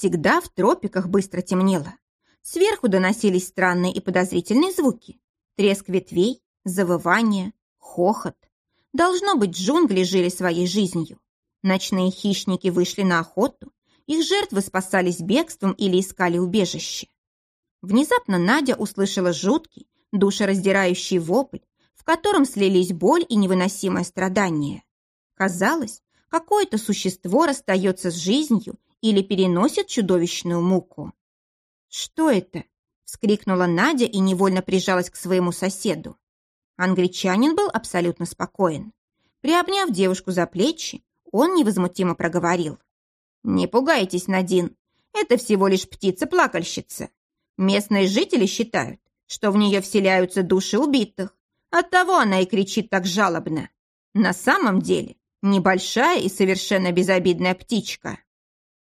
всегда, в тропиках быстро темнело. Сверху доносились странные и подозрительные звуки. Треск ветвей, завывание, хохот. Должно быть, джунгли жили своей жизнью. Ночные хищники вышли на охоту, их жертвы спасались бегством или искали убежище. Внезапно Надя услышала жуткий, душераздирающий вопль, в котором слились боль и невыносимое страдание. Казалось, какое-то существо расстается с жизнью или переносит чудовищную муку. «Что это?» – вскрикнула Надя и невольно прижалась к своему соседу. Англичанин был абсолютно спокоен. Приобняв девушку за плечи, он невозмутимо проговорил. «Не пугайтесь, Надин, это всего лишь птица-плакальщица. Местные жители считают, что в нее вселяются души убитых. Оттого она и кричит так жалобно. На самом деле небольшая и совершенно безобидная птичка.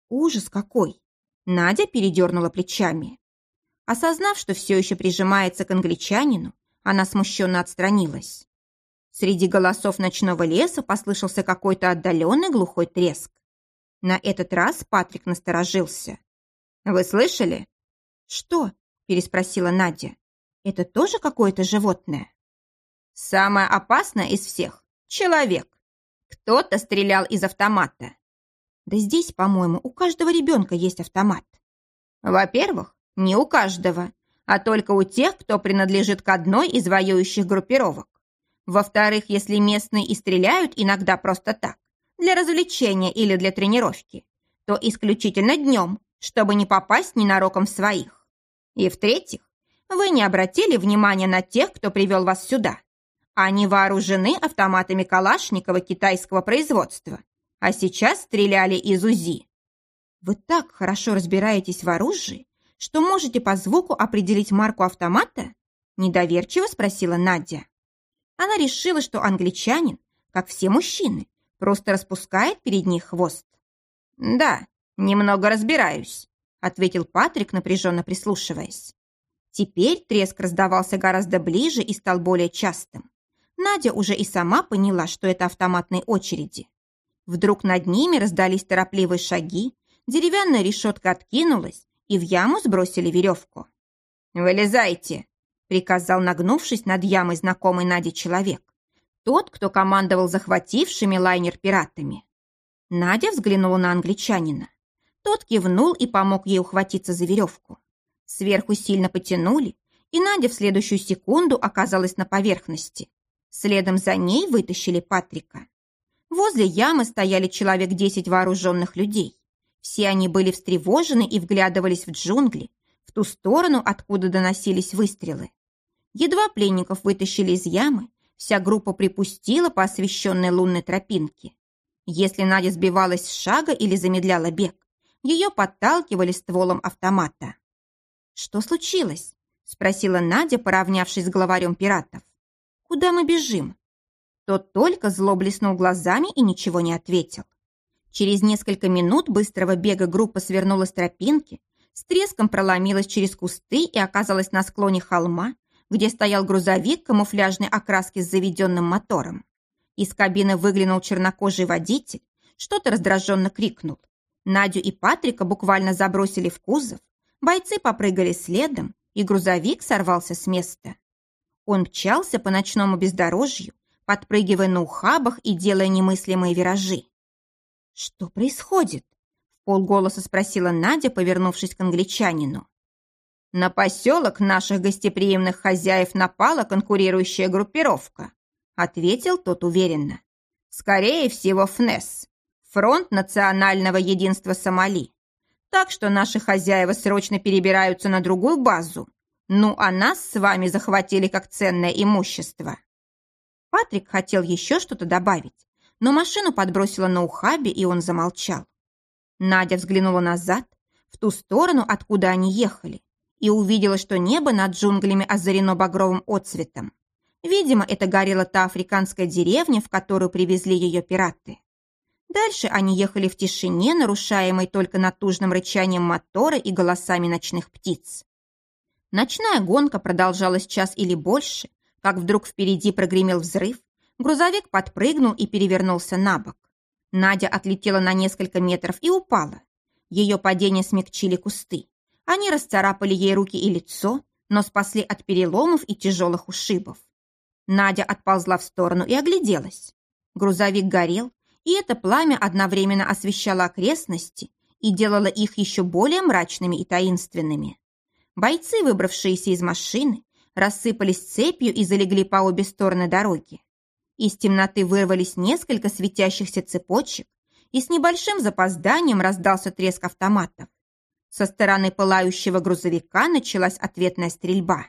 Ужас какой! Надя передернула плечами. Осознав, что все еще прижимается к англичанину, она смущенно отстранилась. Среди голосов ночного леса послышался какой-то отдаленный глухой треск. На этот раз Патрик насторожился. «Вы слышали?» «Что?» – переспросила Надя. Это тоже какое-то животное? Самое опасное из всех – человек. Кто-то стрелял из автомата. Да здесь, по-моему, у каждого ребенка есть автомат. Во-первых, не у каждого, а только у тех, кто принадлежит к одной из воюющих группировок. Во-вторых, если местные и стреляют иногда просто так, для развлечения или для тренировки, то исключительно днем, чтобы не попасть ненароком в своих. И в-третьих, вы не обратили внимания на тех, кто привел вас сюда. Они вооружены автоматами Калашникова китайского производства, а сейчас стреляли из УЗИ. Вы так хорошо разбираетесь в оружии, что можете по звуку определить марку автомата? Недоверчиво спросила Надя. Она решила, что англичанин, как все мужчины, просто распускает перед них хвост. «Да, немного разбираюсь», — ответил Патрик, напряженно прислушиваясь. Теперь треск раздавался гораздо ближе и стал более частым. Надя уже и сама поняла, что это автоматные очереди. Вдруг над ними раздались торопливые шаги, деревянная решетка откинулась, и в яму сбросили веревку. «Вылезайте!» — приказал, нагнувшись над ямой знакомый Наде человек. Тот, кто командовал захватившими лайнер пиратами. Надя взглянула на англичанина. Тот кивнул и помог ей ухватиться за веревку. Сверху сильно потянули, и Надя в следующую секунду оказалась на поверхности. Следом за ней вытащили Патрика. Возле ямы стояли человек десять вооруженных людей. Все они были встревожены и вглядывались в джунгли, в ту сторону, откуда доносились выстрелы. Едва пленников вытащили из ямы, вся группа припустила по освещенной лунной тропинке. Если Надя сбивалась с шага или замедляла бег, ее подталкивали стволом автомата. «Что случилось?» – спросила Надя, поравнявшись с главарем пиратов. «Куда мы бежим?» Тот только зло блеснул глазами и ничего не ответил. Через несколько минут быстрого бега группа свернула с тропинки, с треском проломилась через кусты и оказалась на склоне холма, где стоял грузовик камуфляжной окраски с заведенным мотором. Из кабины выглянул чернокожий водитель, что-то раздраженно крикнул. Надю и Патрика буквально забросили в кузов, Бойцы попрыгали следом, и грузовик сорвался с места. Он мчался по ночному бездорожью, подпрыгивая на ухабах и делая немыслимые виражи. «Что происходит?» – в полголоса спросила Надя, повернувшись к англичанину. «На поселок наших гостеприимных хозяев напала конкурирующая группировка», – ответил тот уверенно. «Скорее всего, ФНЕС, Фронт национального единства Сомали. Так что наши хозяева срочно перебираются на другую базу. Ну, а нас с вами захватили как ценное имущество. Патрик хотел еще что-то добавить, но машину подбросила на ухабе, и он замолчал. Надя взглянула назад, в ту сторону, откуда они ехали, и увидела, что небо над джунглями озарено багровым отцветом. Видимо, это горела та африканская деревня, в которую привезли ее пираты. Дальше они ехали в тишине, нарушаемой только натужным рычанием мотора и голосами ночных птиц. Ночная гонка продолжалась час или больше, как вдруг впереди прогремел взрыв, грузовик подпрыгнул и перевернулся на бок. Надя отлетела на несколько метров и упала. Ее падение смягчили кусты. Они расцарапали ей руки и лицо, но спасли от переломов и тяжелых ушибов. Надя отползла в сторону и огляделась. Грузовик горел, и это пламя одновременно освещало окрестности и делало их еще более мрачными и таинственными. Бойцы, выбравшиеся из машины, рассыпались цепью и залегли по обе стороны дороги. Из темноты вырвались несколько светящихся цепочек, и с небольшим запозданием раздался треск автоматов. Со стороны пылающего грузовика началась ответная стрельба.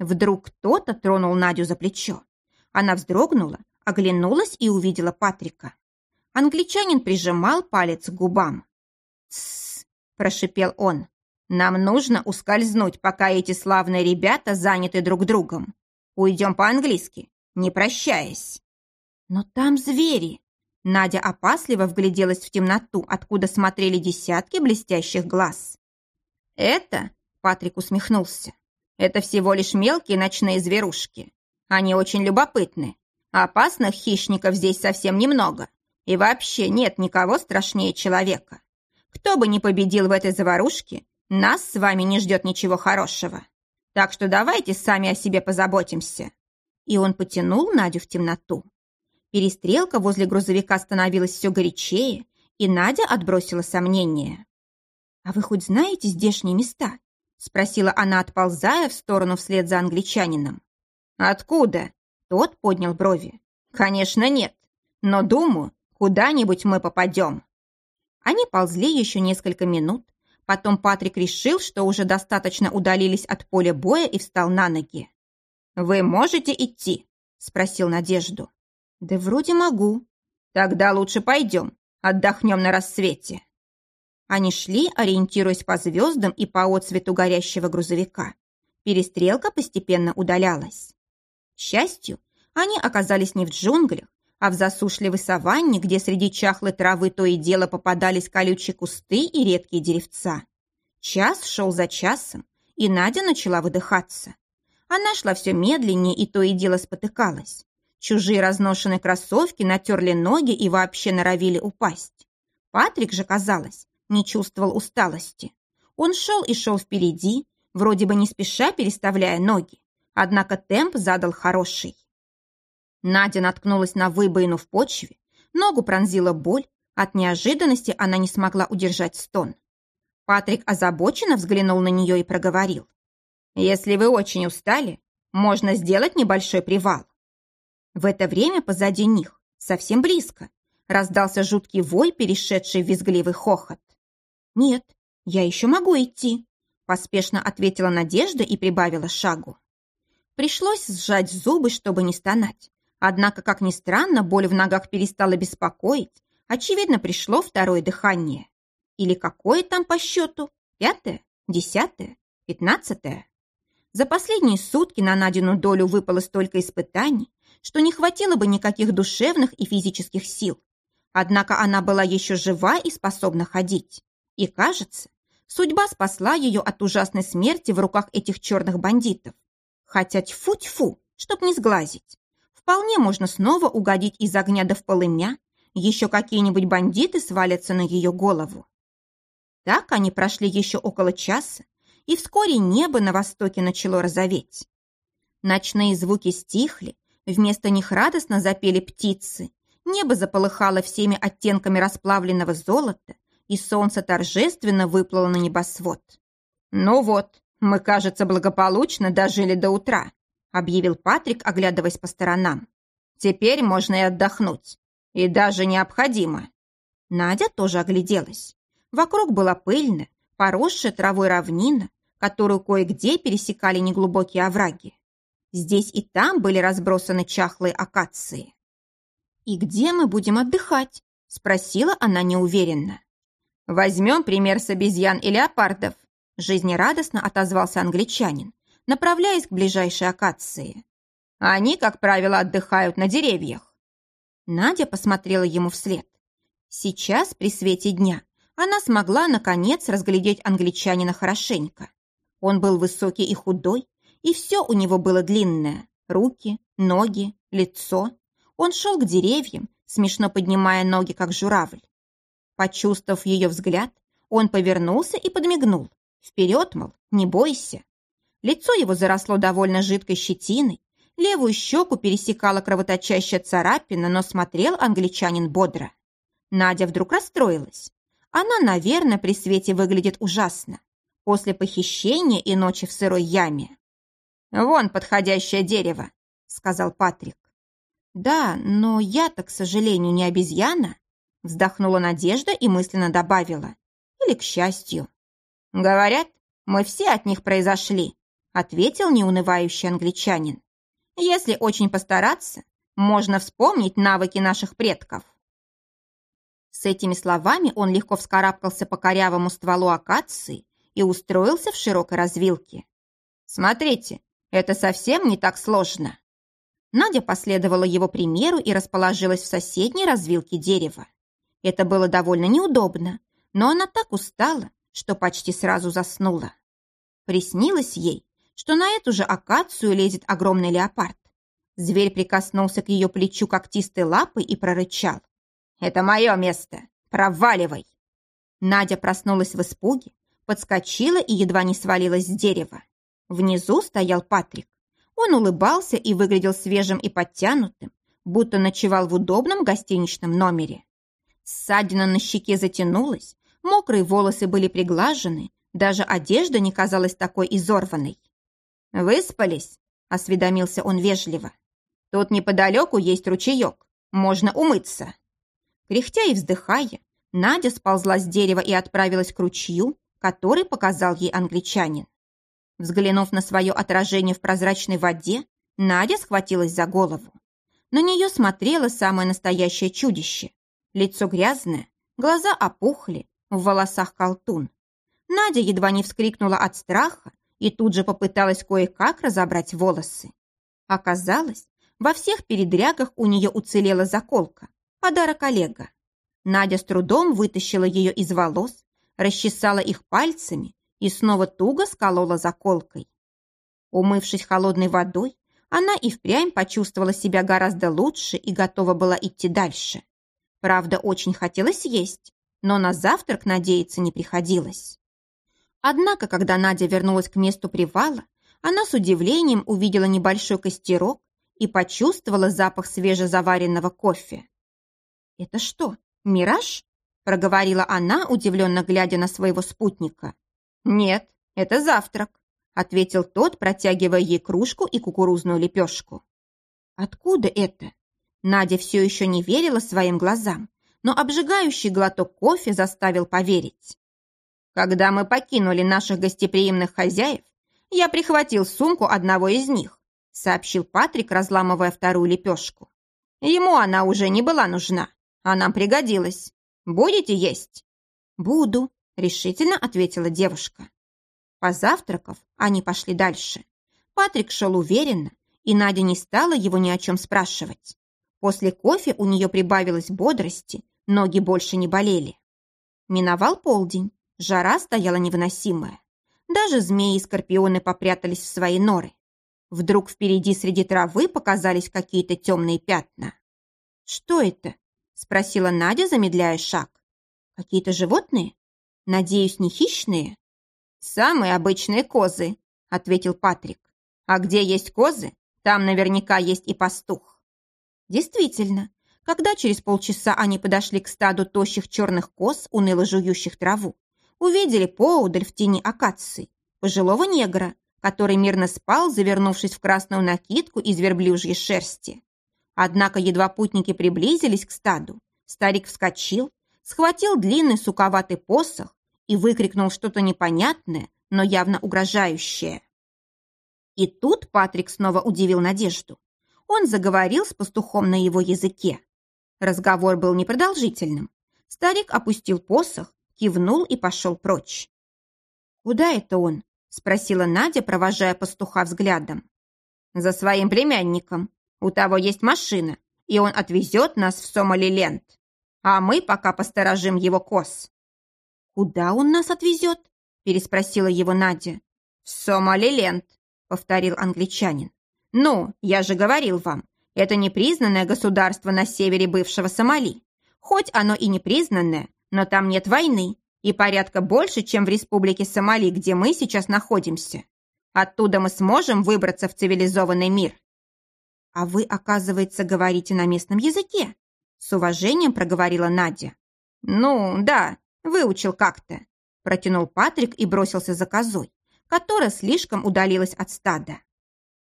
Вдруг кто-то тронул Надю за плечо. Она вздрогнула, оглянулась и увидела Патрика. Англичанин прижимал палец к губам. «Тссс!» – прошипел он. «Нам нужно ускользнуть, пока эти славные ребята заняты друг другом. Уйдем по-английски, не прощаясь». «Но там звери!» Надя опасливо вгляделась в темноту, откуда смотрели десятки блестящих глаз. «Это?» – Патрик усмехнулся. «Это всего лишь мелкие ночные зверушки. Они очень любопытны. Опасных хищников здесь совсем немного. И вообще нет никого страшнее человека. Кто бы ни победил в этой заварушке, нас с вами не ждет ничего хорошего. Так что давайте сами о себе позаботимся». И он потянул Надю в темноту. Перестрелка возле грузовика становилась все горячее, и Надя отбросила сомнения. «А вы хоть знаете здешние места?» — спросила она, отползая в сторону вслед за англичанином. «Откуда?» — тот поднял брови. «Конечно, нет. Но, думаю, куда-нибудь мы попадем». Они ползли еще несколько минут. Потом Патрик решил, что уже достаточно удалились от поля боя и встал на ноги. «Вы можете идти?» — спросил Надежду. «Да вроде могу». «Тогда лучше пойдем, отдохнем на рассвете». Они шли, ориентируясь по звездам и по отцвету горящего грузовика. Перестрелка постепенно удалялась. К счастью, они оказались не в джунглях, а в засушливой саванне, где среди чахлой травы то и дело попадались колючие кусты и редкие деревца. Час шел за часом, и Надя начала выдыхаться. Она шла все медленнее и то и дело спотыкалась. Чужие разношенные кроссовки натерли ноги и вообще норовили упасть. Патрик же, казалось, не чувствовал усталости. Он шел и шел впереди, вроде бы не спеша переставляя ноги, однако темп задал хороший. Надя наткнулась на выбоину в почве, ногу пронзила боль, от неожиданности она не смогла удержать стон. Патрик озабоченно взглянул на нее и проговорил. «Если вы очень устали, можно сделать небольшой привал. В это время позади них, совсем близко, раздался жуткий вой, перешедший в визгливый хохот. «Нет, я еще могу идти», – поспешно ответила Надежда и прибавила шагу. Пришлось сжать зубы, чтобы не стонать. Однако, как ни странно, боль в ногах перестала беспокоить. Очевидно, пришло второе дыхание. Или какое там по счету? Пятое? Десятое? Пятнадцатое? За последние сутки на Надину долю выпало столько испытаний, что не хватило бы никаких душевных и физических сил. Однако она была еще жива и способна ходить. И, кажется, судьба спасла ее от ужасной смерти в руках этих черных бандитов. Хотя тьфу-тьфу, чтоб не сглазить. Вполне можно снова угодить из огня до в полымя, еще какие-нибудь бандиты свалятся на ее голову. Так они прошли еще около часа, и вскоре небо на востоке начало розоветь. Ночные звуки стихли, Вместо них радостно запели птицы. Небо заполыхало всеми оттенками расплавленного золота, и солнце торжественно выплыло на небосвод. «Ну вот, мы, кажется, благополучно дожили до утра», объявил Патрик, оглядываясь по сторонам. «Теперь можно и отдохнуть. И даже необходимо». Надя тоже огляделась. Вокруг была пыльная, поросшая травой равнина, которую кое-где пересекали неглубокие овраги. Здесь и там были разбросаны чахлые акации. «И где мы будем отдыхать?» – спросила она неуверенно. «Возьмем пример с обезьян и леопардов», – жизнерадостно отозвался англичанин, направляясь к ближайшей акации. «Они, как правило, отдыхают на деревьях». Надя посмотрела ему вслед. Сейчас, при свете дня, она смогла, наконец, разглядеть англичанина хорошенько. Он был высокий и худой, и все у него было длинное – руки, ноги, лицо. Он шел к деревьям, смешно поднимая ноги, как журавль. Почувствовав ее взгляд, Он повернулся и подмигнул. Вперед, мол, не бойся. Лицо его заросло довольно жидкой щетиной, левую щеку пересекала кровоточащая царапина, но смотрел англичанин бодро. Надя вдруг расстроилась. Она, наверное, при свете выглядит ужасно. После похищения и ночи в сырой яме. «Вон подходящее дерево», — сказал Патрик. «Да, но я-то, к сожалению, не обезьяна», — вздохнула Надежда и мысленно добавила. «Или к счастью». «Говорят, мы все от них произошли», — ответил неунывающий англичанин. «Если очень постараться, можно вспомнить навыки наших предков». С этими словами он легко вскарабкался по корявому стволу акации и устроился в широкой развилке. «Смотрите, это совсем не так сложно». Надя последовала его примеру и расположилась в соседней развилке дерева. Это было довольно неудобно, но она так устала, что почти сразу заснула. Приснилось ей, что на эту же акацию лезет огромный леопард. Зверь прикоснулся к ее плечу когтистой лапой и прорычал. «Это мое место! Проваливай!» Надя проснулась в испуге, подскочила и едва не свалилась с дерева. Внизу стоял Патрик. Он улыбался и выглядел свежим и подтянутым, будто ночевал в удобном гостиничном номере. Ссадина на щеке затянулась, мокрые волосы были приглажены, даже одежда не казалась такой изорванной. «Выспались?» – осведомился он вежливо. «Тут неподалеку есть ручеек, можно умыться». Кряхтя и вздыхая, Надя сползла с дерева и отправилась к ручью, который показал ей англичанин. Взглянув на свое отражение в прозрачной воде, Надя схватилась за голову. На нее смотрело самое настоящее чудище. Лицо грязное, глаза опухли, в волосах колтун. Надя едва не вскрикнула от страха и тут же попыталась кое-как разобрать волосы. Оказалось, во всех передрягах у нее уцелела заколка, подарок Олега. Надя с трудом вытащила ее из волос, расчесала их пальцами и снова туго сколола заколкой. Умывшись холодной водой, она и впрямь почувствовала себя гораздо лучше и готова была идти дальше. Правда, очень хотелось есть, но на завтрак надеяться не приходилось. Однако, когда Надя вернулась к месту привала, она с удивлением увидела небольшой костерок и почувствовала запах свежезаваренного кофе. «Это что, мираж?» – проговорила она, удивленно глядя на своего спутника. «Нет, это завтрак», — ответил тот, протягивая ей кружку и кукурузную лепешку. «Откуда это?» Надя все еще не верила своим глазам, но обжигающий глоток кофе заставил поверить. «Когда мы покинули наших гостеприимных хозяев, я прихватил сумку одного из них», сообщил Патрик, разламывая вторую лепешку. «Ему она уже не была нужна, а нам пригодилась. Будете есть?» «Буду», решительно ответила девушка. Позавтракав, они пошли дальше. Патрик шел уверенно, и Надя не стала его ни о чем спрашивать. После кофе у нее прибавилось бодрости, ноги больше не болели. Миновал полдень, жара стояла невыносимая. Даже змеи и скорпионы попрятались в свои норы. Вдруг впереди среди травы показались какие-то темные пятна. «Что это?» – спросила Надя, замедляя шаг. «Какие-то животные?» Надеюсь, не хищные?» «Самые обычные козы», — ответил Патрик. «А где есть козы, там наверняка есть и пастух». Действительно, когда через полчаса они подошли к стаду тощих черных коз, уныло жующих траву, увидели поудаль в тени акации пожилого негра, который мирно спал, завернувшись в красную накидку из верблюжьей шерсти. Однако едва путники приблизились к стаду, старик вскочил, схватил длинный суковатый посох и выкрикнул что-то непонятное, но явно угрожающее. И тут Патрик снова удивил Надежду. Он заговорил с пастухом на его языке. Разговор был непродолжительным. Старик опустил посох, кивнул и пошел прочь. «Куда это он?» – спросила Надя, провожая пастуха взглядом. «За своим племянником. У того есть машина, и он отвезет нас в Сомалиленд. А мы пока посторожим его коз». «Куда он нас отвезет?» – переспросила его Надя. «В Сомалиленд», – повторил англичанин. «Ну, я же говорил вам, это непризнанное государство на севере бывшего Сомали. Хоть оно и непризнанное, но там нет войны, И порядка больше, чем в республике Сомали, где мы сейчас находимся. Оттуда мы сможем выбраться в цивилизованный мир. А вы, оказывается, говорите на местном языке? С уважением проговорила Надя. Ну, да, выучил как-то. Протянул Патрик и бросился за козой, которая слишком удалилась от стада.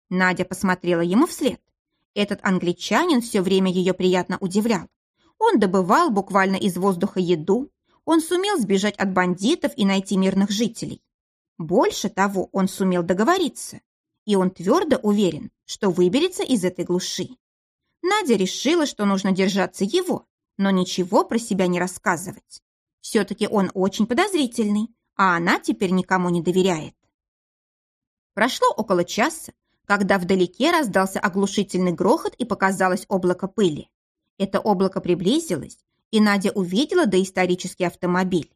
Надя посмотрела ему вслед. Этот англичанин все время ее приятно удивлял. Он добывал буквально из воздуха еду, он сумел сбежать от бандитов и найти мирных жителей. Больше того, он сумел договориться. И он твердо уверен, что выберется из этой глуши. Надя решила, что нужно держаться его, но ничего про себя не рассказывать. Все-таки он очень подозрительный, а она теперь никому не доверяет. Прошло около часа, когда вдалеке раздался оглушительный грохот и показалось облако пыли. Это облако приблизилось, и Надя увидела доисторический автомобиль.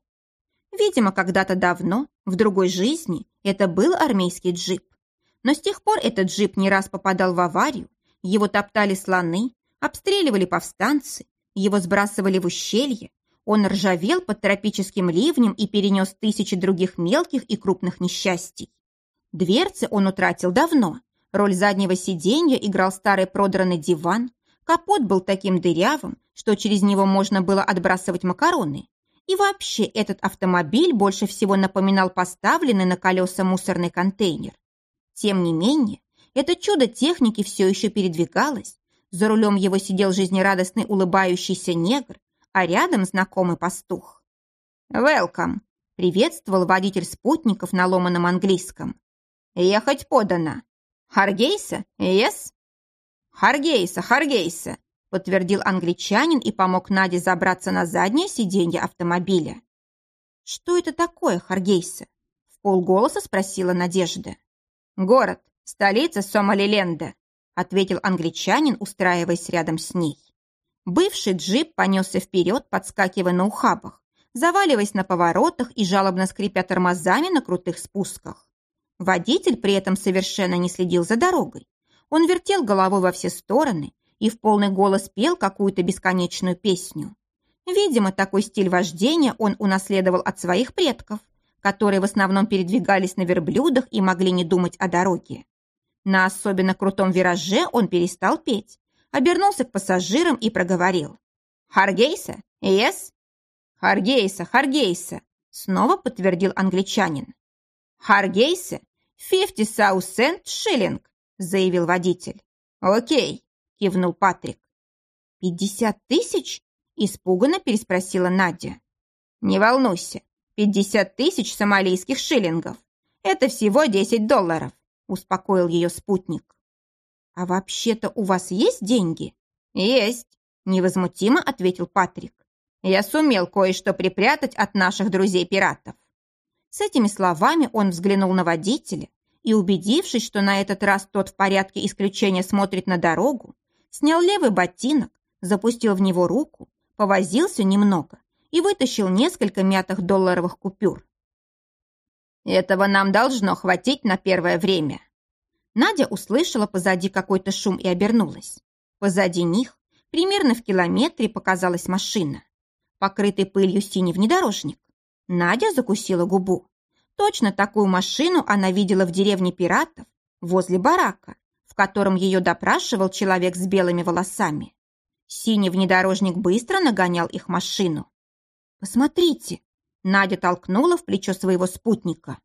Видимо, когда-то давно, в другой жизни, это был армейский джип. Но с тех пор этот джип не раз попадал в аварию, его топтали слоны, обстреливали повстанцы, его сбрасывали в ущелье, он ржавел под тропическим ливнем и перенес тысячи других мелких и крупных несчастий. Дверцы он утратил давно, роль заднего сиденья играл старый продранный диван, капот был таким дырявым, что через него можно было отбрасывать макароны. И вообще этот автомобиль больше всего напоминал поставленный на колеса мусорный контейнер. Тем не менее, это чудо техники все еще передвигалось. За рулем его сидел жизнерадостный улыбающийся негр, а рядом знакомый пастух. «Велкам!» – приветствовал водитель спутников на ломаном английском. «Ехать подано. Харгейса? Yes?» «Харгейса, Харгейса!» – подтвердил англичанин и помог Наде забраться на заднее сиденье автомобиля. «Что это такое, Харгейса?» – в полголоса спросила Надежда. «Город, столица Сомалиленда», – ответил англичанин, устраиваясь рядом с ней. Бывший джип понесся вперед, подскакивая на ухабах, заваливаясь на поворотах и жалобно скрипя тормозами на крутых спусках. Водитель при этом совершенно не следил за дорогой. Он вертел головой во все стороны и в полный голос пел какую-то бесконечную песню. Видимо, такой стиль вождения он унаследовал от своих предков, которые в основном передвигались на верблюдах и могли не думать о дороге. На особенно крутом вираже он перестал петь, обернулся к пассажирам и проговорил. «Харгейса? Yes?» «Харгейса, Харгейса!» снова подтвердил англичанин. «Харгейса? Fifty thousand shilling!» Заявил водитель. «Окей», кивнул Патрик. «Пятьдесят тысяч?» испуганно переспросила Надя. «Не волнуйся, пятьдесят тысяч сомалийских шиллингов. Это всего десять долларов», успокоил ее спутник. «А вообще-то у вас есть деньги?» «Есть», невозмутимо ответил Патрик. «Я сумел кое-что припрятать от наших друзей-пиратов». С этими словами он взглянул на водителя и, убедившись, что на этот раз тот в порядке исключения смотрит на дорогу, снял левый ботинок, запустил в него руку, повозился немного и вытащил несколько мятых долларовых купюр. «Этого нам должно хватить на первое время». Надя услышала позади какой-то шум и обернулась. Позади них, примерно в километре, показалась машина. Покрытый пылью синий внедорожник. Надя закусила губу. Точно такую машину она видела в деревне пиратов, возле барака, в котором ее допрашивал человек с белыми волосами. Синий внедорожник быстро нагонял их машину. «Посмотрите!» Надя толкнула в плечо своего спутника.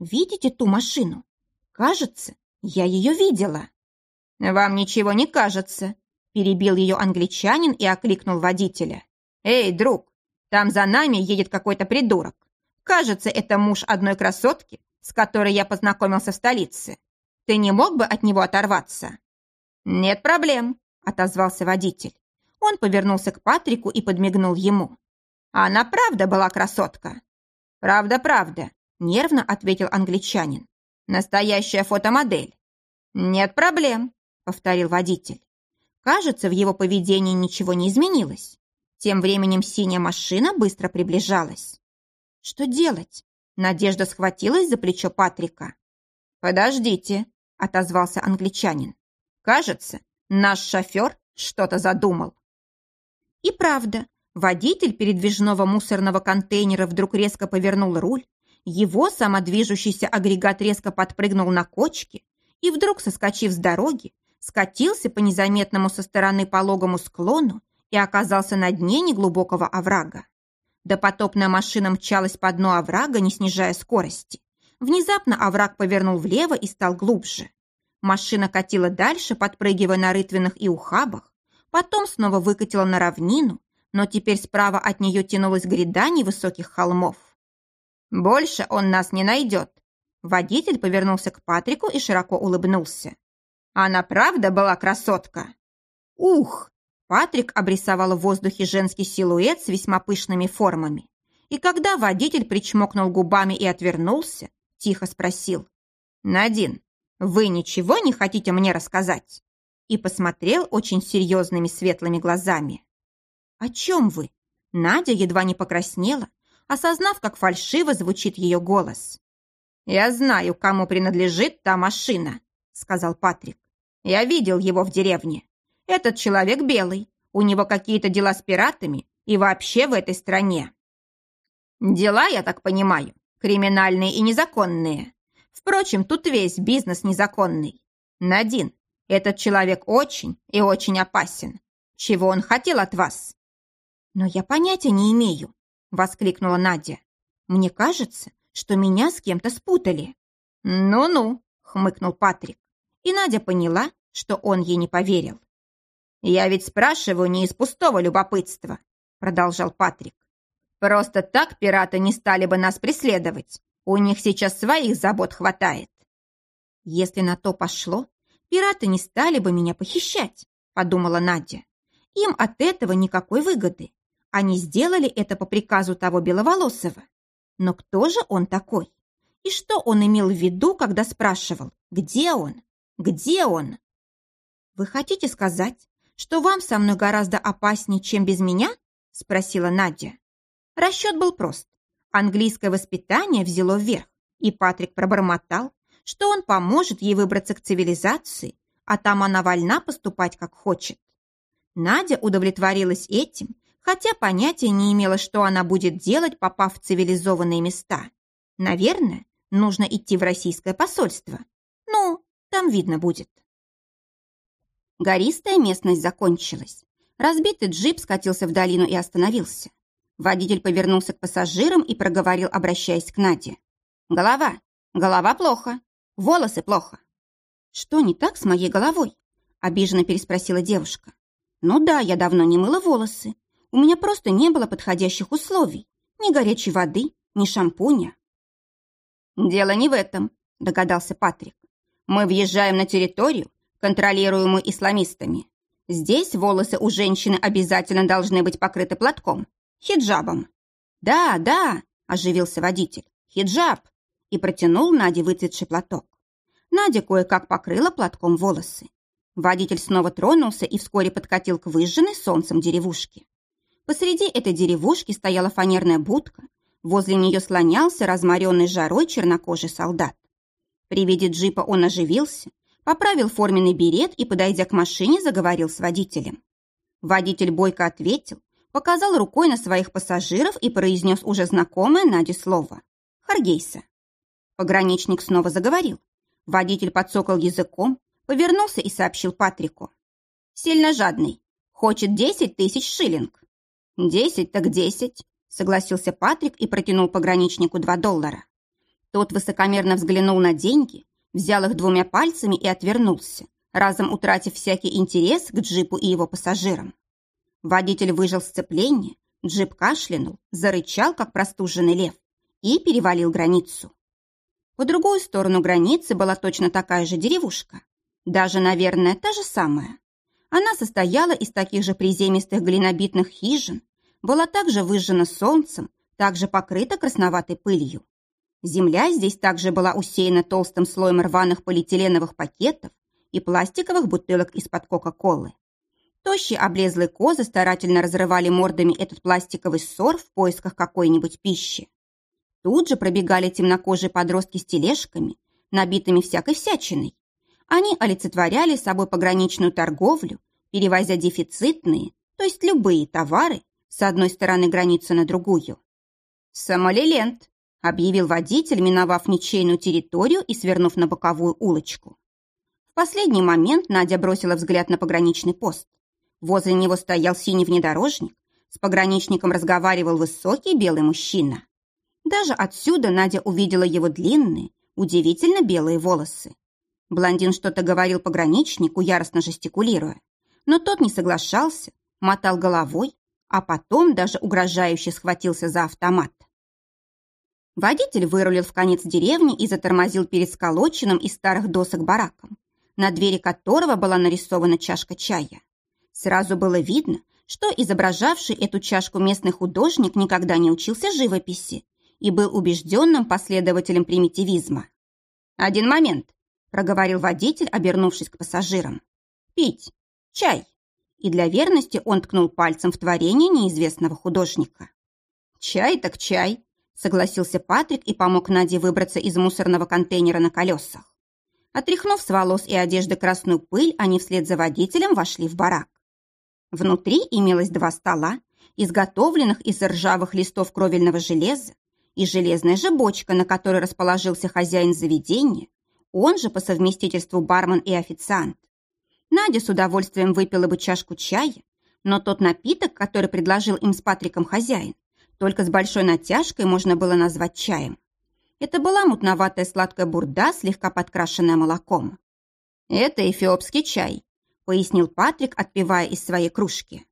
«Видите ту машину? Кажется, я ее видела». «Вам ничего не кажется», перебил ее англичанин и окликнул водителя. «Эй, друг, там за нами едет какой-то придурок. Кажется, это муж одной красотки, с которой я познакомился в столице. Ты не мог бы от него оторваться?» «Нет проблем», — отозвался водитель. Он повернулся к Патрику и подмигнул ему. «Она правда была красотка?» «Правда, правда», — нервно ответил англичанин. «Настоящая фотомодель». «Нет проблем», — повторил водитель. Кажется, в его поведении ничего не изменилось. Тем временем синяя машина быстро приближалась. Что делать? Надежда схватилась за плечо Патрика. «Подождите», — отозвался англичанин. «Кажется, наш шофер что-то задумал». И правда, Водитель передвижного мусорного контейнера вдруг резко повернул руль, его самодвижущийся агрегат резко подпрыгнул на кочке и вдруг, соскочив с дороги, скатился по незаметному со стороны пологому склону и оказался на дне неглубокого оврага. Допотопная машина мчалась по дну оврага, не снижая скорости. Внезапно овраг повернул влево и стал глубже. Машина катила дальше, подпрыгивая на рытвинах и ухабах, потом снова выкатила на равнину, но теперь справа от нее тянулась гряда невысоких холмов. «Больше он нас не найдет!» Водитель повернулся к Патрику и широко улыбнулся. «Она правда была красотка?» «Ух!» Патрик обрисовал в воздухе женский силуэт с весьма пышными формами. И когда водитель причмокнул губами и отвернулся, тихо спросил. «Надин, вы ничего не хотите мне рассказать?» И посмотрел очень серьезными светлыми глазами. «О чем вы?» Надя едва не покраснела, осознав, как фальшиво звучит ее голос. «Я знаю, кому принадлежит та машина», — сказал Патрик. «Я видел его в деревне. Этот человек белый, у него какие-то дела с пиратами и вообще в этой стране». «Дела, я так понимаю, криминальные и незаконные. Впрочем, тут весь бизнес незаконный. Надин, этот человек очень и очень опасен. Чего он хотел от вас?» «Но я понятия не имею», — воскликнула Надя. «Мне кажется, что меня с кем-то спутали». «Ну-ну», — хмыкнул Патрик. И Надя поняла, что он ей не поверил. «Я ведь спрашиваю не из пустого любопытства», — продолжал Патрик. «Просто так пираты не стали бы нас преследовать. У них сейчас своих забот хватает». «Если на то пошло, пираты не стали бы меня похищать», — подумала Надя. «Им от этого никакой выгоды. Они сделали это по приказу того Беловолосого. Но кто же он такой? И что он имел в виду, когда спрашивал, где он? Где он? Вы хотите сказать, что вам со мной гораздо опаснее, чем без меня? Спросила Надя. Расчет был прост. Английское воспитание взяло вверх, и Патрик пробормотал, что он поможет ей выбраться к цивилизации, а там она вольна поступать, как хочет. Надя удовлетворилась этим хотя понятия не имела, что она будет делать, попав в цивилизованные места. Наверное, нужно идти в российское посольство. Ну, там видно будет. Гористая местность закончилась. Разбитый джип скатился в долину и остановился. Водитель повернулся к пассажирам и проговорил, обращаясь к Наде. «Голова. Голова плохо. Волосы плохо». «Что не так с моей головой?» обиженно переспросила девушка. «Ну да, я давно не мыла волосы, у меня просто не было подходящих условий. Ни горячей воды, ни шампуня. «Дело не в этом», — догадался Патрик. «Мы въезжаем на территорию, контролируемую исламистами. Здесь волосы у женщины обязательно должны быть покрыты платком, хиджабом». «Да, да», — оживился водитель, — «хиджаб», и протянул Наде выцветший платок. Надя кое-как покрыла платком волосы. Водитель снова тронулся и вскоре подкатил к выжженной солнцем деревушке. Посреди этой деревушки стояла фанерная будка, возле нее слонялся разморенный жарой чернокожий солдат. При виде джипа он оживился, поправил форменный берет и, подойдя к машине, заговорил с водителем. Водитель бойко ответил, показал рукой на своих пассажиров и произнес уже знакомое Наде слово «Харгейса». Пограничник снова заговорил. Водитель подсокал языком, повернулся и сообщил Патрику. «Сильно жадный. Хочет десять тысяч шиллинг». «Десять так десять», — согласился Патрик и протянул пограничнику два доллара. Тот высокомерно взглянул на деньги, взял их двумя пальцами и отвернулся, разом утратив всякий интерес к джипу и его пассажирам. Водитель выжил сцепление, джип кашлянул, зарычал, как простуженный лев, и перевалил границу. По другую сторону границы была точно такая же деревушка. Даже, наверное, та же самая. Она состояла из таких же приземистых глинобитных хижин, была также выжжена солнцем, также покрыта красноватой пылью. Земля здесь также была усеяна толстым слоем рваных полиэтиленовых пакетов и пластиковых бутылок из-под Кока-Колы. Тощие облезлые козы старательно разрывали мордами этот пластиковый ссор в поисках какой-нибудь пищи. Тут же пробегали темнокожие подростки с тележками, набитыми всякой всячиной. Они олицетворяли собой пограничную торговлю, перевозя дефицитные, то есть любые товары, с одной стороны границы на другую. «Сомалиленд», — объявил водитель, миновав ничейную территорию и свернув на боковую улочку. В последний момент Надя бросила взгляд на пограничный пост. Возле него стоял синий внедорожник, с пограничником разговаривал высокий белый мужчина. Даже отсюда Надя увидела его длинные, удивительно белые волосы. Блондин что-то говорил пограничнику, яростно жестикулируя. Но тот не соглашался, мотал головой, а потом даже угрожающе схватился за автомат. Водитель вырулил в конец деревни и затормозил перед сколоченным из старых досок бараком, на двери которого была нарисована чашка чая. Сразу было видно, что изображавший эту чашку местный художник никогда не учился живописи и был убежденным последователем примитивизма. «Один момент», – проговорил водитель, обернувшись к пассажирам. «Пить. Чай» и для верности он ткнул пальцем в творение неизвестного художника. «Чай так чай», — согласился Патрик и помог Наде выбраться из мусорного контейнера на колесах. Отряхнув с волос и одежды красную пыль, они вслед за водителем вошли в барак. Внутри имелось два стола, изготовленных из ржавых листов кровельного железа, и железная же бочка, на которой расположился хозяин заведения, он же по совместительству бармен и официант. Надя с удовольствием выпила бы чашку чая, но тот напиток, который предложил им с Патриком хозяин, только с большой натяжкой можно было назвать чаем. Это была мутноватая сладкая бурда, слегка подкрашенная молоком. «Это эфиопский чай», — пояснил Патрик, отпивая из своей кружки.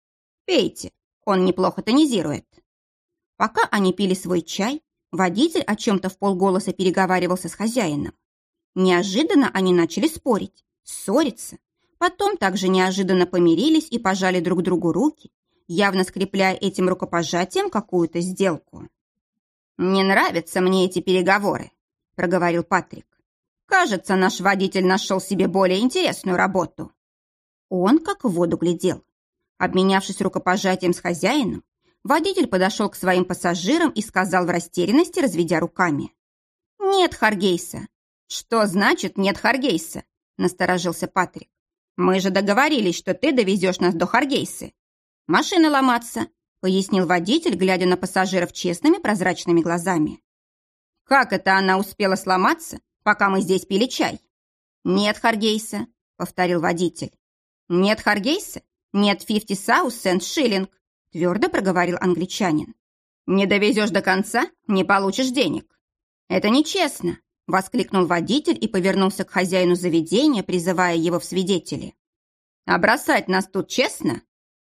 «Пейте, он неплохо тонизирует». Пока они пили свой чай, водитель о чем-то в полголоса переговаривался с хозяином. Неожиданно они начали спорить, ссориться, Потом также неожиданно помирились и пожали друг другу руки, явно скрепляя этим рукопожатием какую-то сделку. «Не нравятся мне эти переговоры», — проговорил Патрик. «Кажется, наш водитель нашел себе более интересную работу». Он как в воду глядел. Обменявшись рукопожатием с хозяином, водитель подошел к своим пассажирам и сказал в растерянности, разведя руками. «Нет Харгейса». «Что значит «нет Харгейса»?» – насторожился Патрик. «Мы же договорились, что ты довезешь нас до Харгейсы. Машина ломаться», — пояснил водитель, глядя на пассажиров честными прозрачными глазами. «Как это она успела сломаться, пока мы здесь пили чай?» «Нет Харгейса», — повторил водитель. «Нет Харгейса? Нет фифти саус сент шиллинг», — твердо проговорил англичанин. «Не довезешь до конца, не получишь денег». «Это нечестно», – воскликнул водитель и повернулся к хозяину заведения, призывая его в свидетели. «А бросать нас тут честно?»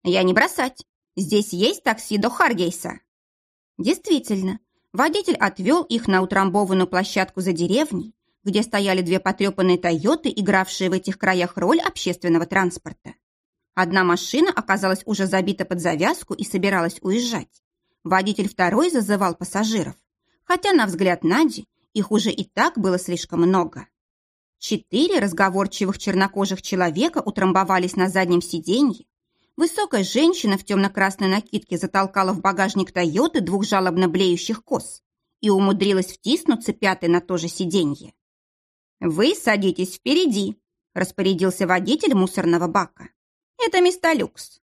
«Я не бросать. Здесь есть такси до Харгейса». Действительно, водитель отвел их на утрамбованную площадку за деревней, где стояли две потрепанные «Тойоты», игравшие в этих краях роль общественного транспорта. Одна машина оказалась уже забита под завязку и собиралась уезжать. Водитель второй зазывал пассажиров. Хотя, на взгляд Нади, их уже и так было слишком много. Четыре разговорчивых чернокожих человека утрамбовались на заднем сиденье. Высокая женщина в темно-красной накидке затолкала в багажник Тойоты двух жалобно блеющих коз и умудрилась втиснуться пятой на то же сиденье. «Вы садитесь впереди», – распорядился водитель мусорного бака. «Это Люкс.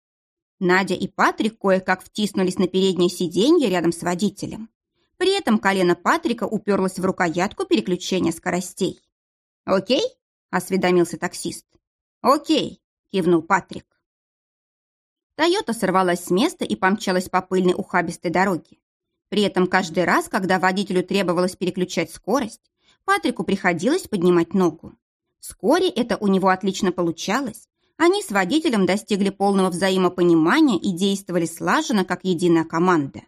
Надя и Патрик кое-как втиснулись на переднее сиденье рядом с водителем. При этом колено Патрика уперлось в рукоятку переключения скоростей. «Окей?» – осведомился таксист. «Окей», – кивнул Патрик. Тойота сорвалась с места и помчалась по пыльной ухабистой дороге. При этом каждый раз, когда водителю требовалось переключать скорость, Патрику приходилось поднимать ногу. Вскоре это у него отлично получалось. Они с водителем достигли полного взаимопонимания и действовали слаженно, как единая команда.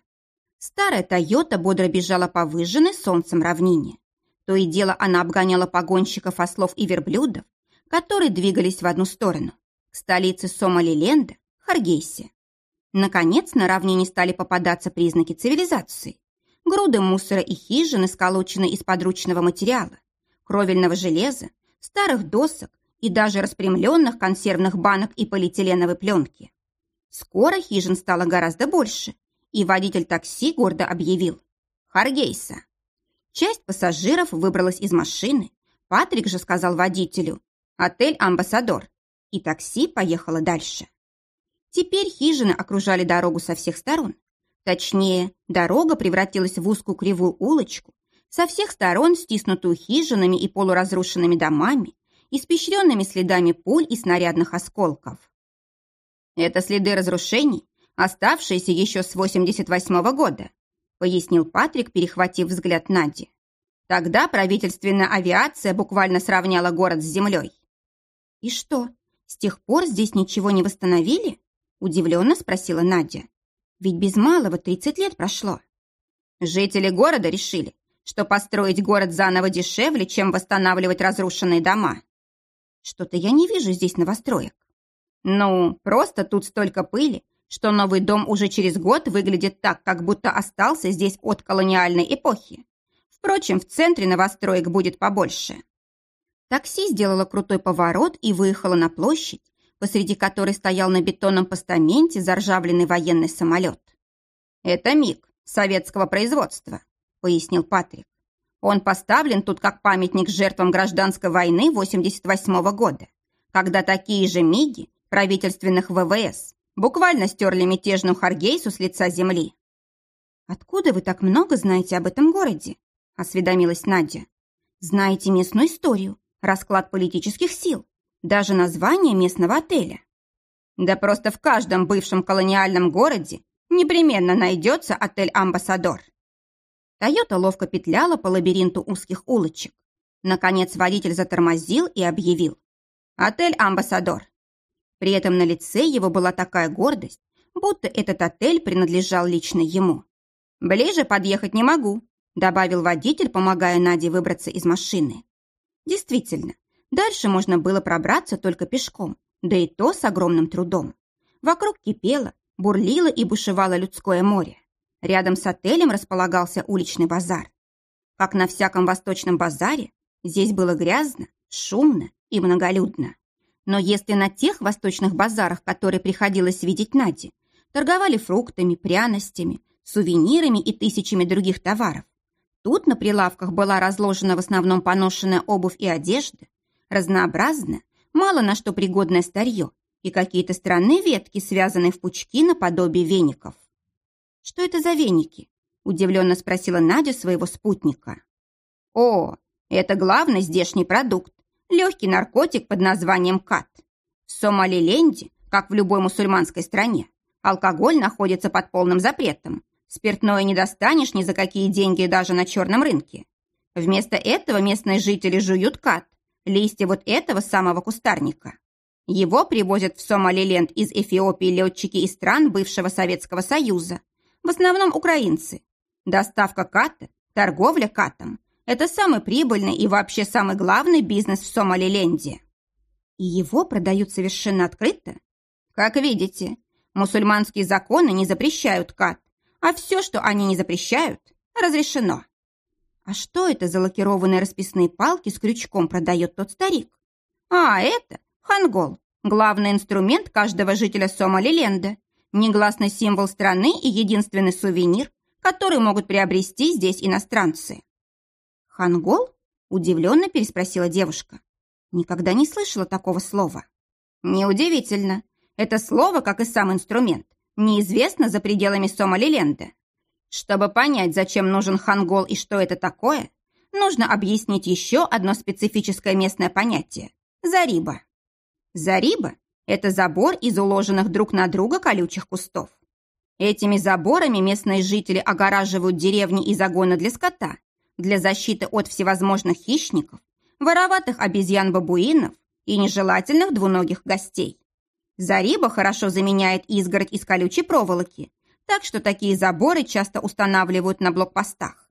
Старая «Тойота» бодро бежала по выжженной солнцем равнине. То и дело она обгоняла погонщиков ослов и верблюдов, которые двигались в одну сторону, к столице Сомалиленда, Харгейсе. Наконец, на равнине стали попадаться признаки цивилизации. Груды мусора и хижины, сколоченные из подручного материала, кровельного железа, старых досок и даже распрямленных консервных банок и полиэтиленовой пленки. Скоро хижин стало гораздо больше, и водитель такси гордо объявил «Харгейса». Часть пассажиров выбралась из машины. Патрик же сказал водителю «Отель Амбассадор». И такси поехало дальше. Теперь хижины окружали дорогу со всех сторон. Точнее, дорога превратилась в узкую кривую улочку, со всех сторон стиснутую хижинами и полуразрушенными домами, испещренными следами пуль и снарядных осколков. Это следы разрушений, оставшиеся еще с 88 -го года, пояснил Патрик, перехватив взгляд Нади. Тогда правительственная авиация буквально сравняла город с землей. «И что, с тех пор здесь ничего не восстановили?» Удивленно спросила Надя. «Ведь без малого 30 лет прошло». Жители города решили, что построить город заново дешевле, чем восстанавливать разрушенные дома. Что-то я не вижу здесь новостроек. Ну, просто тут столько пыли, что новый дом уже через год выглядит так, как будто остался здесь от колониальной эпохи. Впрочем, в центре новостроек будет побольше. Такси сделало крутой поворот и выехало на площадь, посреди которой стоял на бетонном постаменте заржавленный военный самолет. «Это МиГ советского производства», — пояснил Патрик. «Он поставлен тут как памятник жертвам гражданской войны 88 -го года, когда такие же МиГи правительственных ВВС буквально стерли мятежную Харгейсу с лица земли». «Откуда вы так много знаете об этом городе?» — осведомилась Надя. «Знаете местную историю, расклад политических сил, даже название местного отеля. Да просто в каждом бывшем колониальном городе непременно найдется отель «Амбассадор». Тойота ловко петляла по лабиринту узких улочек. Наконец водитель затормозил и объявил. «Отель «Амбассадор». При этом на лице его была такая гордость, будто этот отель принадлежал лично ему. «Ближе подъехать не могу», добавил водитель, помогая Наде выбраться из машины. Действительно, дальше можно было пробраться только пешком, да и то с огромным трудом. Вокруг кипело, бурлило и бушевало людское море. Рядом с отелем располагался уличный базар. Как на всяком восточном базаре, здесь было грязно, шумно и многолюдно. Но если на тех восточных базарах, которые приходилось видеть Наде, торговали фруктами, пряностями, сувенирами и тысячами других товаров, Тут на прилавках была разложена в основном поношенная обувь и одежда, разнообразно, мало на что пригодное старье и какие-то странные ветки, связанные в пучки наподобие веников. «Что это за веники?» – удивленно спросила Надя своего спутника. «О, это главный здешний продукт, легкий наркотик под названием кат. В Сомалиленде, как в любой мусульманской стране, алкоголь находится под полным запретом, Спиртное не достанешь ни за какие деньги даже на черном рынке. Вместо этого местные жители жуют кат, листья вот этого самого кустарника. Его привозят в Сомалиленд из Эфиопии летчики из стран бывшего Советского Союза, в основном украинцы. Доставка ката, торговля катом – это самый прибыльный и вообще самый главный бизнес в Сомалиленде. И его продают совершенно открыто? Как видите, мусульманские законы не запрещают кат, а все, что они не запрещают, разрешено. А что это за лакированные расписные палки с крючком продает тот старик? А это хангол, главный инструмент каждого жителя Сомалиленда, негласный символ страны и единственный сувенир, который могут приобрести здесь иностранцы. Хангол? Удивленно переспросила девушка. Никогда не слышала такого слова. Неудивительно. Это слово, как и сам инструмент, неизвестно за пределами Сомалиленда. Чтобы понять, зачем нужен хангол и что это такое, нужно объяснить еще одно специфическое местное понятие – зариба. Зариба – это забор из уложенных друг на друга колючих кустов. Этими заборами местные жители огораживают деревни и загоны для скота, для защиты от всевозможных хищников, вороватых обезьян-бабуинов и нежелательных двуногих гостей. Зариба хорошо заменяет изгородь из колючей проволоки, так что такие заборы часто устанавливают на блокпостах.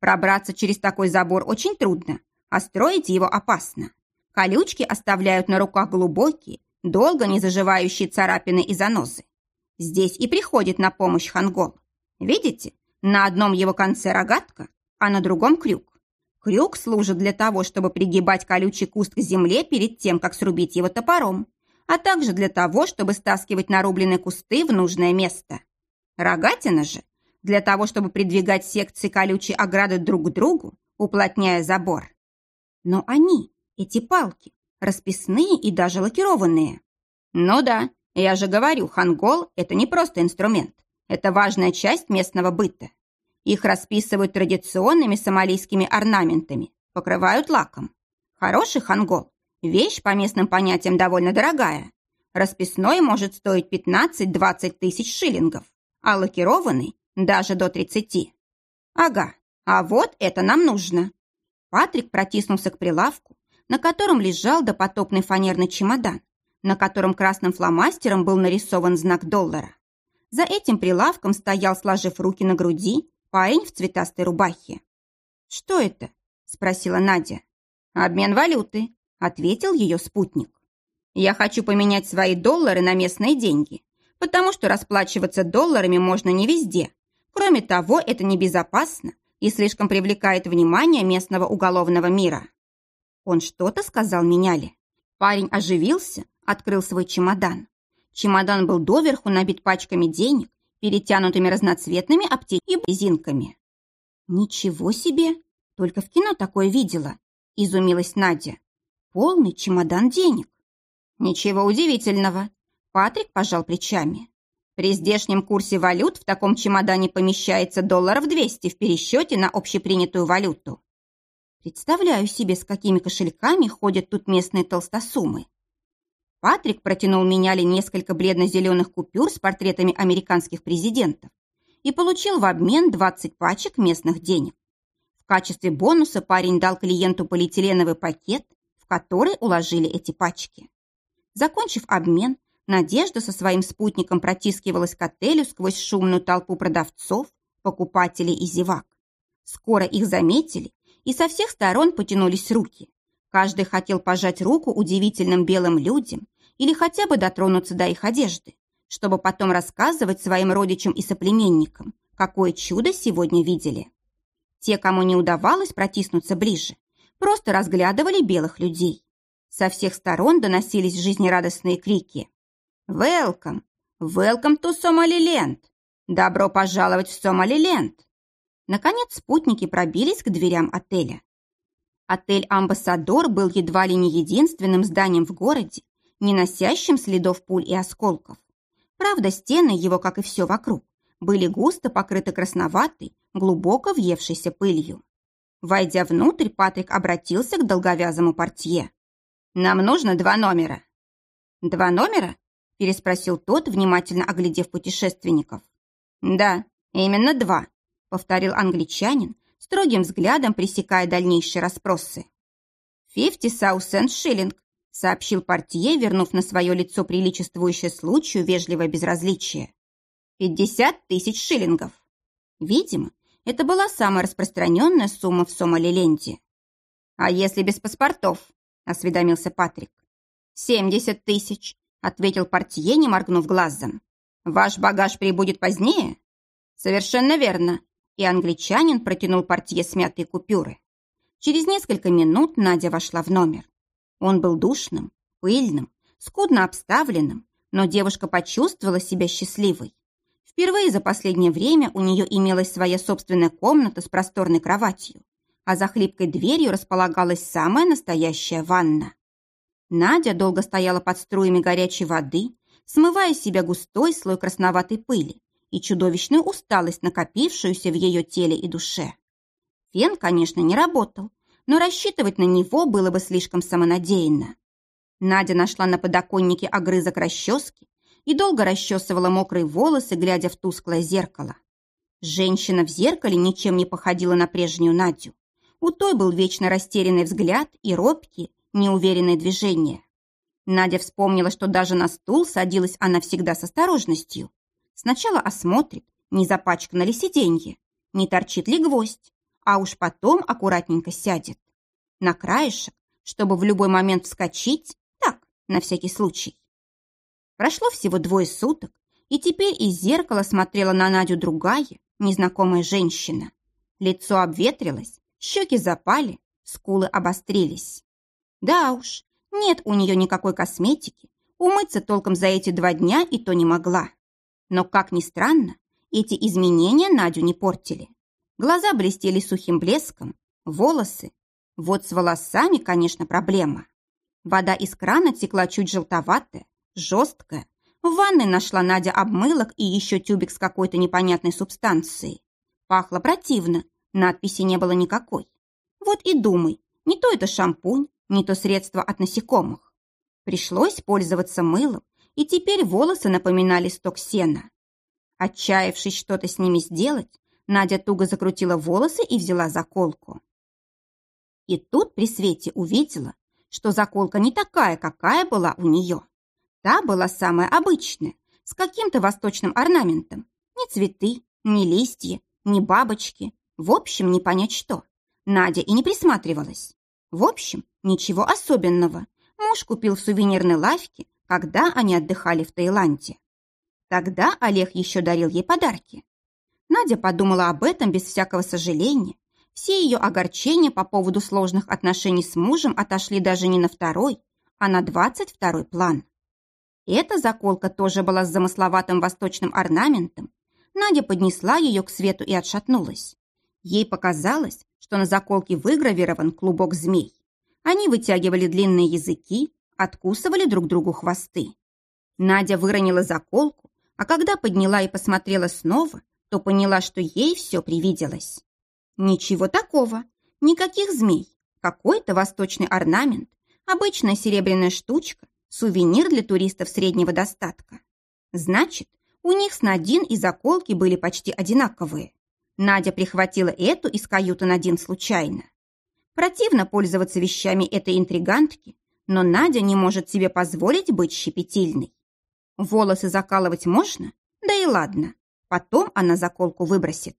Пробраться через такой забор очень трудно, а строить его опасно. Колючки оставляют на руках глубокие, долго не заживающие царапины и занозы. Здесь и приходит на помощь хангол. Видите, на одном его конце рогатка, а на другом крюк. Крюк служит для того, чтобы пригибать колючий куст к земле перед тем, как срубить его топором а также для того, чтобы стаскивать нарубленные кусты в нужное место. Рогатина же для того, чтобы придвигать секции колючей ограды друг к другу, уплотняя забор. Но они, эти палки, расписные и даже лакированные. Ну да, Я же говорю, хангол – это не просто инструмент. Это важная часть местного быта. Их расписывают традиционными сомалийскими орнаментами, покрывают лаком. Хороший хангол – вещь по местным понятиям довольно дорогая. Расписной может стоить 15-20 тысяч шиллингов, а лакированный – даже до 30. Ага, а вот это нам нужно. Патрик протиснулся к прилавку, на котором лежал допотопный фанерный чемодан, на котором красным фломастером был нарисован знак доллара. За этим прилавком стоял, сложив руки на груди, парень в цветастой рубахе. «Что это?» – спросила Надя. «Обмен валюты», – ответил ее спутник. «Я хочу поменять свои доллары на местные деньги, потому что расплачиваться долларами можно не везде. Кроме того, это небезопасно и слишком привлекает внимание местного уголовного мира». Он что-то сказал меняли. Парень оживился, открыл свой чемодан. Чемодан был доверху набит пачками денег, перетянутыми разноцветными аптеками и резинками. «Ничего себе! Только в кино такое видела!» – изумилась Надя. «Полный чемодан денег!» «Ничего удивительного!» – Патрик пожал плечами. «При здешнем курсе валют в таком чемодане помещается долларов 200 в пересчете на общепринятую валюту. Представляю себе, с какими кошельками ходят тут местные толстосумы. Патрик протянул меняли несколько бледно-зеленых купюр с портретами американских президентов и получил в обмен 20 пачек местных денег. В качестве бонуса парень дал клиенту полиэтиленовый пакет, в который уложили эти пачки. Закончив обмен, Надежда со своим спутником протискивалась к отелю сквозь шумную толпу продавцов, покупателей и зевак. Скоро их заметили, и со всех сторон потянулись руки. Каждый хотел пожать руку удивительным белым людям или хотя бы дотронуться до их одежды, чтобы потом рассказывать своим родичам и соплеменникам, какое чудо сегодня видели. Те, кому не удавалось протиснуться ближе, просто разглядывали белых людей. Со всех сторон доносились жизнерадостные крики. «Welcome! Welcome to Somaliland! Добро пожаловать в Сомалиленд!» Наконец спутники пробились к дверям отеля. Отель «Амбассадор» был едва ли не единственным зданием в городе, не носящим следов пуль и осколков. Правда, стены его, как и все вокруг, были густо покрыты красноватой, глубоко въевшейся пылью. Войдя внутрь, Патрик обратился к долговязому портье. «Нам нужно два номера». «Два номера?» – переспросил тот, внимательно оглядев путешественников. «Да, именно два», повторил англичанин, строгим взглядом пресекая дальнейшие расспросы. «Фифти саусенд шиллинг», сообщил портье, вернув на свое лицо приличествующее случаю вежливое безразличие. «Пятьдесят тысяч шиллингов». Видимо, это была самая распространенная сумма в Сомалиленде. «А если без паспортов?» – осведомился Патрик. «Семьдесят тысяч», – ответил портье, не моргнув глазом. «Ваш багаж прибудет позднее?» «Совершенно верно и англичанин протянул портье смятые купюры. Через несколько минут Надя вошла в номер. Он был душным, пыльным, скудно обставленным, но девушка почувствовала себя счастливой. Впервые за последнее время у нее имелась своя собственная комната с просторной кроватью, а за хлипкой дверью располагалась самая настоящая ванна. Надя долго стояла под струями горячей воды, смывая с себя густой слой красноватой пыли, и чудовищную усталость, накопившуюся в ее теле и душе. Фен, конечно, не работал, но рассчитывать на него было бы слишком самонадеянно. Надя нашла на подоконнике огрызок расчески и долго расчесывала мокрые волосы, глядя в тусклое зеркало. Женщина в зеркале ничем не походила на прежнюю Надю. У той был вечно растерянный взгляд и робкие, неуверенные движения. Надя вспомнила, что даже на стул садилась она всегда с осторожностью. Сначала осмотрит, не запачкано ли сиденье, не торчит ли гвоздь, а уж потом аккуратненько сядет. На краешек, чтобы в любой момент вскочить, так, на всякий случай. Прошло всего двое суток, и теперь из зеркала смотрела на Надю другая, незнакомая женщина. Лицо обветрилось, щеки запали, скулы обострились. Да уж, нет у нее никакой косметики, умыться толком за эти два дня и то не могла. Но, как ни странно, эти изменения Надю не портили. Глаза блестели сухим блеском, волосы. Вот с волосами, конечно, проблема. Вода из крана текла чуть желтоватая, жесткая, В ванной нашла Надя обмылок и еще тюбик с какой-то непонятной субстанцией. Пахло противно, надписи не было никакой. Вот и думай, не то это шампунь, не то средство от насекомых. Пришлось пользоваться мылом, и теперь волосы напоминали сток сена. Отчаявшись что-то с ними сделать, Надя туго закрутила волосы и взяла заколку. И тут при свете увидела, что заколка не такая, какая была у нее. Та была самая обычная, с каким-то восточным орнаментом. Ни цветы, ни листья, ни бабочки. В общем, не понять что. Надя и не присматривалась. В общем, ничего особенного. Муж купил в сувенирной лавке, когда они отдыхали в Таиланде. Тогда Олег еще дарил ей подарки. Надя подумала об этом без всякого сожаления. Все ее огорчения по поводу сложных отношений с мужем отошли даже не на второй, а на двадцать второй план. Эта заколка тоже была с замысловатым восточным орнаментом. Надя поднесла ее к свету и отшатнулась. Ей показалось, что на заколке выгравирован клубок змей. Они вытягивали длинные языки, откусывали друг другу хвосты. Надя выронила заколку, а когда подняла и посмотрела снова, то поняла, что ей все привиделось. Ничего такого, никаких змей, какой-то восточный орнамент, обычная серебряная штучка, Сувенир для туристов среднего достатка. Значит, у них с Надин и заколки были почти одинаковые. Надя прихватила эту из каюты Надин случайно. Противно пользоваться вещами этой интригантки, но Надя не может себе позволить быть щепетильной. Волосы закалывать можно? Да и ладно. Потом она заколку выбросит.